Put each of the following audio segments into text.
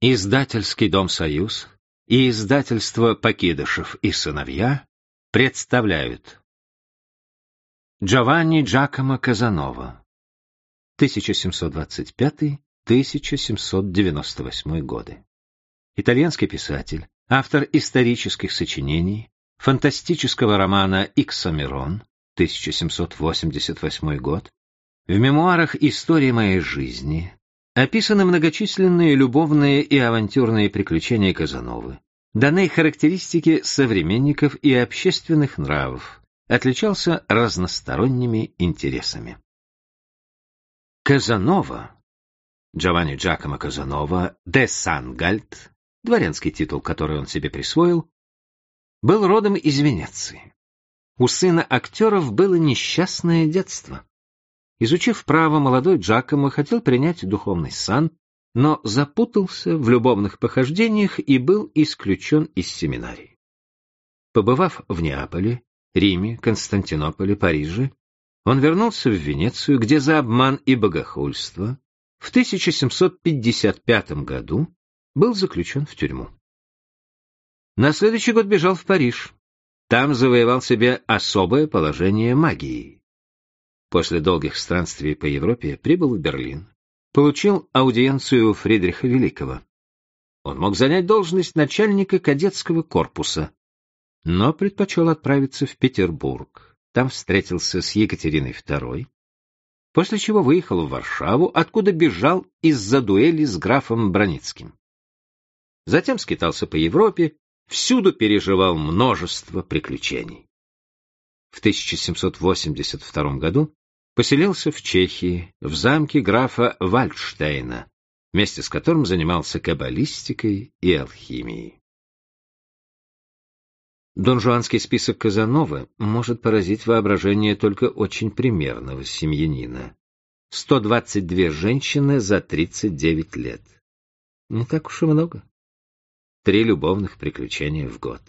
Издательский дом «Союз» и издательство «Покидышев и сыновья» представляют Джованни Джакомо Казанова 1725-1798 годы. Итальянский писатель, автор исторических сочинений, фантастического романа «Иксомерон» 1788 год, в мемуарах «История моей жизни» Описаны многочисленные любовные и авантюрные приключения Казановы. Даны характеристики современников и общественных нравов. Отличался разносторонними интересами. Казанова, Джованни Джакомо Казанова, де Сангальд, дворянский титул, который он себе присвоил, был родом из Венеции. У сына актеров было несчастное детство. Изучив право, молодой Джакомо хотел принять духовный сан, но запутался в любовных похождениях и был исключен из семинарии. Побывав в Неаполе, Риме, Константинополе, Париже, он вернулся в Венецию, где за обман и богохульство в 1755 году был заключен в тюрьму. На следующий год бежал в Париж. Там завоевал себе особое положение магии После долгих странствий по Европе прибыл в Берлин. Получил аудиенцию у Фридриха Великого. Он мог занять должность начальника кадетского корпуса, но предпочел отправиться в Петербург. Там встретился с Екатериной II, после чего выехал в Варшаву, откуда бежал из-за дуэли с графом Броницким. Затем скитался по Европе, всюду переживал множество приключений. В 1782 году поселился в Чехии, в замке графа Вальдштейна, вместе с которым занимался каббалистикой и алхимией. Донжуанский список Казановы может поразить воображение только очень примерного семьянина. 122 женщины за 39 лет. Не так уж и много. Три любовных приключения в год.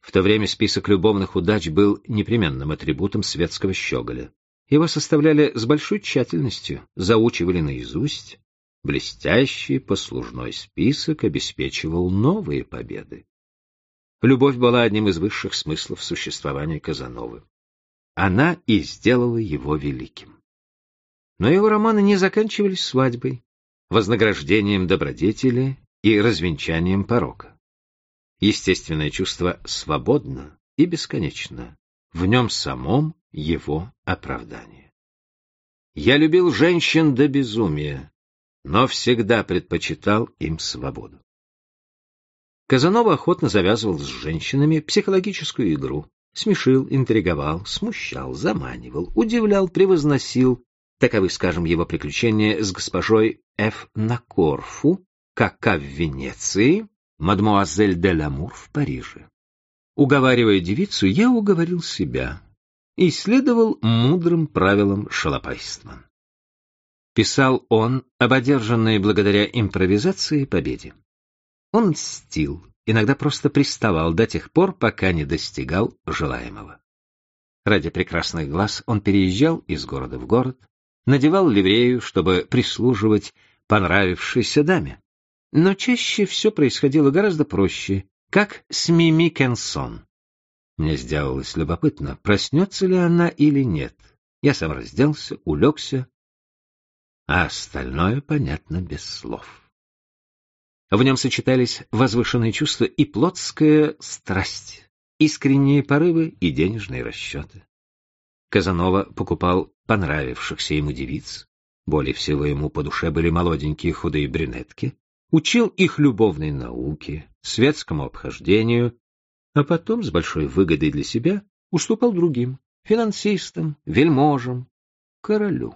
В то время список любовных удач был непременным атрибутом светского щеголя. Его составляли с большой тщательностью, заучивали наизусть. Блестящий послужной список обеспечивал новые победы. Любовь была одним из высших смыслов существования Казановы. Она и сделала его великим. Но его романы не заканчивались свадьбой, вознаграждением добродетели и развенчанием порока. Естественное чувство свободно и бесконечно, в нем самом его оправдание. Я любил женщин до безумия, но всегда предпочитал им свободу. Казанова охотно завязывал с женщинами психологическую игру, смешил, интриговал, смущал, заманивал, удивлял, превозносил. Таковы, скажем, его приключения с госпожой Ф. на Корфу, Кака в Венеции, мадмуазель де Ламур в Париже. Уговаривая девицу, я уговорил себя и следовал мудрым правилам шалопайства. Писал он об одержанной благодаря импровизации победе. Он мстил, иногда просто приставал до тех пор, пока не достигал желаемого. Ради прекрасных глаз он переезжал из города в город, надевал ливрею, чтобы прислуживать понравившейся даме. Но чаще все происходило гораздо проще, как с Мими Кенсон. Мне сделалось любопытно, проснется ли она или нет. Я сам разделся, улегся, а остальное понятно без слов. В нем сочетались возвышенные чувства и плотская страсть, искренние порывы и денежные расчеты. Казанова покупал понравившихся ему девиц, более всего ему по душе были молоденькие худые брюнетки, учил их любовной науке, светскому обхождению, а потом с большой выгодой для себя уступал другим, финансистам, вельможам, королю.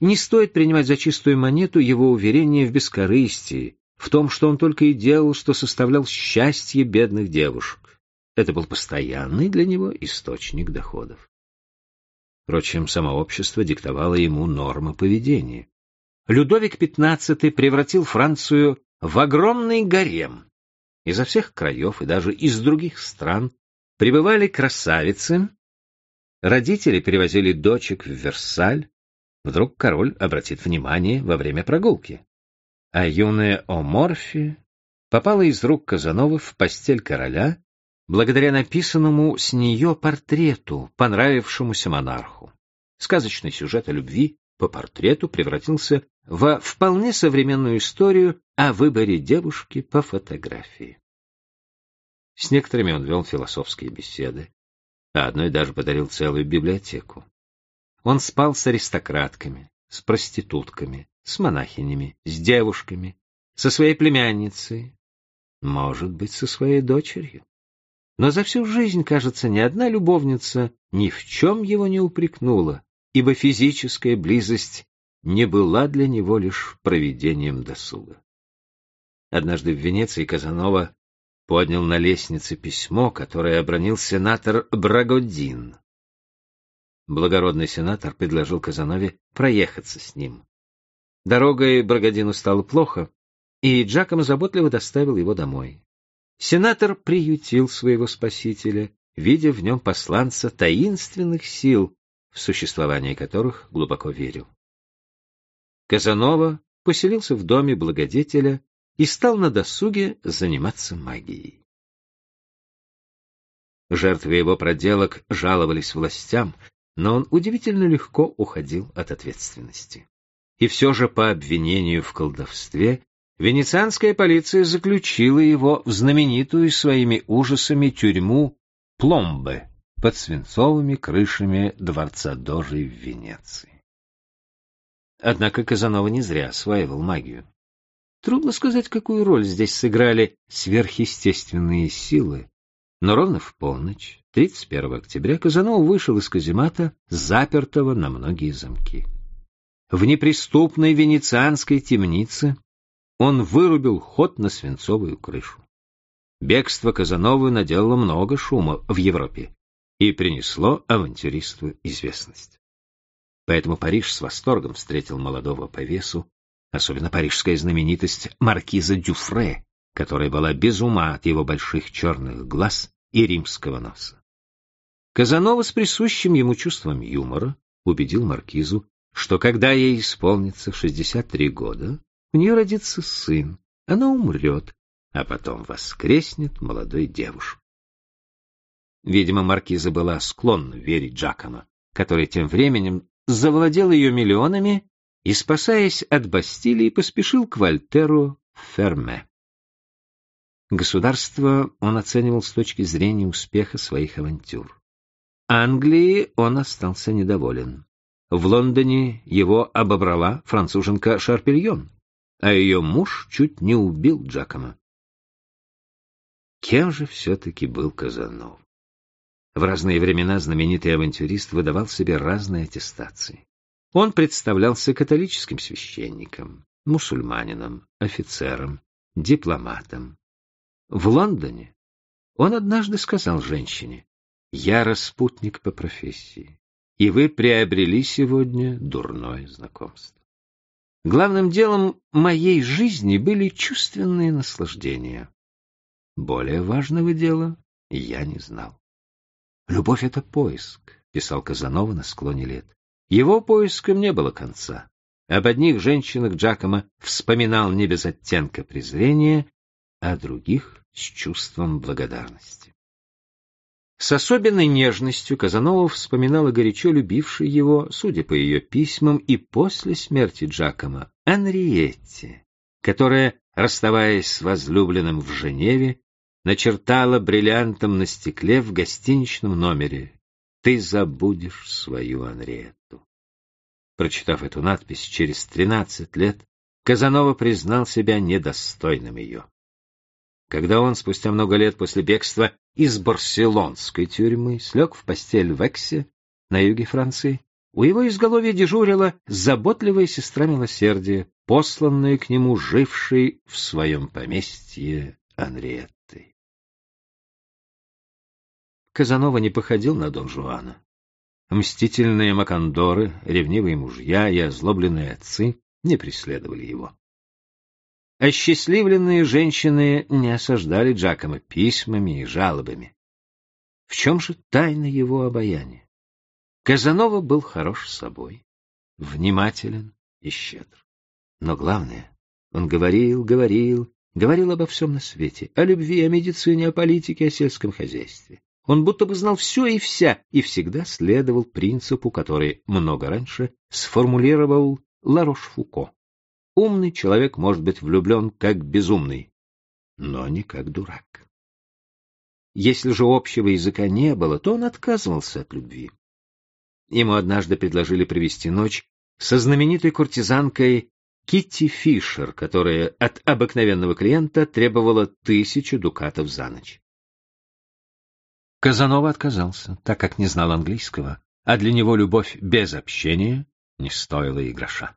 Не стоит принимать за чистую монету его уверение в бескорыстии, в том, что он только и делал, что составлял счастье бедных девушек. Это был постоянный для него источник доходов. Впрочем, само общество диктовало ему нормы поведения. Людовик XV превратил Францию в огромный гарем. Изо всех краев и даже из других стран прибывали красавицы, родители перевозили дочек в Версаль, вдруг король обратит внимание во время прогулки. а юная Оморфи попала из рук Казановы в постель короля благодаря написанному с нее портрету, понравившемуся монарху. Сказочный сюжет о любви по портрету превратился во вполне современную историю о выборе девушки по фотографии. С некоторыми он вел философские беседы, а одной даже подарил целую библиотеку. Он спал с аристократками, с проститутками, с монахинями, с девушками, со своей племянницей, может быть, со своей дочерью. Но за всю жизнь, кажется, ни одна любовница ни в чем его не упрекнула, ибо физическая близость не была для него лишь проведением досуга. Однажды в Венеции Казанова поднял на лестнице письмо, которое обронил сенатор Брагодин. Благородный сенатор предложил Казанове проехаться с ним. Дорогой Брагодину стало плохо, и Джакомо заботливо доставил его домой. Сенатор приютил своего спасителя, видя в нем посланца таинственных сил, в существование которых глубоко верил. Казанова поселился в доме благодетеля и стал на досуге заниматься магией. Жертвы его проделок жаловались властям, но он удивительно легко уходил от ответственности. И все же по обвинению в колдовстве венецианская полиция заключила его в знаменитую своими ужасами тюрьму Пломбе под свинцовыми крышами дворца Дожи в Венеции. Однако Казанова не зря осваивал магию. Трудно сказать, какую роль здесь сыграли сверхъестественные силы, но ровно в полночь, 31 октября, Казанова вышел из каземата, запертого на многие замки. В неприступной венецианской темнице он вырубил ход на свинцовую крышу. Бегство Казановы наделало много шума в Европе и принесло авантюристу известность. Поэтому Париж с восторгом встретил молодого повесу, особенно парижская знаменитость маркиза Дюфре, которая была без ума от его больших черных глаз и римского носа. Казанова с присущим ему чувством юмора убедил маркизу, что когда ей исполнится 63 года, у нее родится сын, она умрет, а потом воскреснет молодой девушкой. Видимо, маркиза была склонна верить Джакомо, который тем временем завладел ее миллионами и, спасаясь от Бастилии, поспешил к Вольтеру Ферме. Государство он оценивал с точки зрения успеха своих авантюр. Англии он остался недоволен. В Лондоне его обобрала француженка Шарпельон, а ее муж чуть не убил Джакома. Кем же все-таки был Казанов? В разные времена знаменитый авантюрист выдавал себе разные аттестации. Он представлялся католическим священником, мусульманином, офицером, дипломатом. В Лондоне он однажды сказал женщине, «Я распутник по профессии, и вы приобрели сегодня дурное знакомство». Главным делом моей жизни были чувственные наслаждения. Более важного дела я не знал. «Любовь — это поиск», — писал Казанова на склоне лет. Его поискам не было конца. Об одних женщинах Джакомо вспоминал не без оттенка презрения, а других — с чувством благодарности. С особенной нежностью Казанова вспоминала горячо любивший его, судя по ее письмам, и после смерти Джакома, Анриетти, которая, расставаясь с возлюбленным в Женеве, начертала бриллиантом на стекле в гостиничном номере «Ты забудешь свою Анриетту». Прочитав эту надпись через тринадцать лет, Казанова признал себя недостойным ее. Когда он, спустя много лет после бегства из барселонской тюрьмы, слег в постель в Эксе, на юге Франции, у его изголовья дежурила заботливая сестра милосердия, посланная к нему жившей в своем поместье Анриеттой. Казанова не походил на Дон Жуана. Мстительные макандоры, ревнивые мужья и озлобленные отцы не преследовали его. Осчастливленные женщины не осаждали Джакома письмами и жалобами. В чем же тайна его обаяния? Казанова был хорош собой, внимателен и щедр. Но главное, Он говорил, говорил, говорил обо всем на свете, о любви, о медицине, о политике, о сельском хозяйстве. Он будто бы знал все и вся, и всегда следовал принципу, который много раньше сформулировал Ларош-Фуко. Умный человек может быть влюблен как безумный, но не как дурак. Если же общего языка не было, то он отказывался от любви. Ему однажды предложили провести ночь со знаменитой куртизанкой Китти Фишер, которая от обыкновенного клиента требовала тысячу дукатов за ночь. Казанова отказался, так как не знал английского, а для него любовь без общения не стоила и гроша.